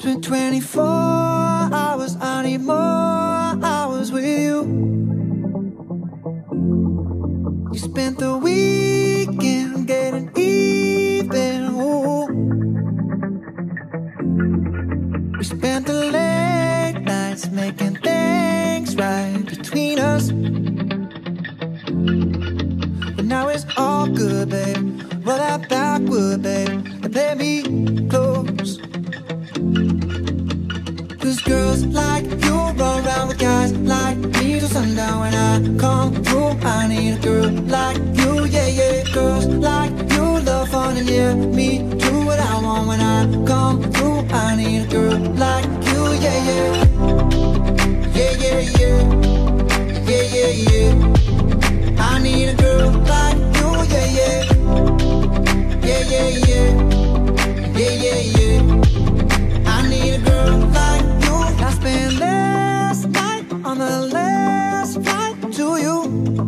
24 hours, I need more hours with you. You spent the weekend getting even. Ooh. We spent the late nights making things right between us. But now it's all good, babe. Roll that backwood, babe, and play me close. I need a girl like you, yeah, yeah. Girls like you love fun and yeah, me do what I want when I come through. I need a girl like you, yeah, yeah. Yeah, yeah, yeah. Yeah, yeah, yeah. I need a girl like you, yeah, yeah. Yeah, yeah, yeah. Yeah, yeah, yeah. I need a girl like you. I spent last night on the last flight to you.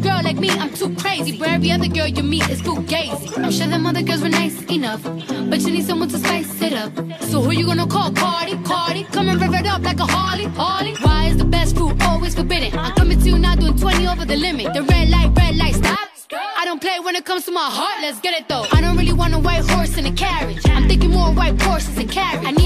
girl like me, I'm too crazy. Where every other girl you meet is fugazi. I'm sure them other girls were nice enough, but you need someone to spice it up. So who you gonna call? Cardi, Cardi. Come and rev it up like a Harley, Harley. Why is the best food always forbidden? I'm coming to you now doing 20 over the limit. The red light, red light, stop. I don't play when it comes to my heart, let's get it though. I don't really want a white horse in a carriage. I'm thinking more white horses and carriage.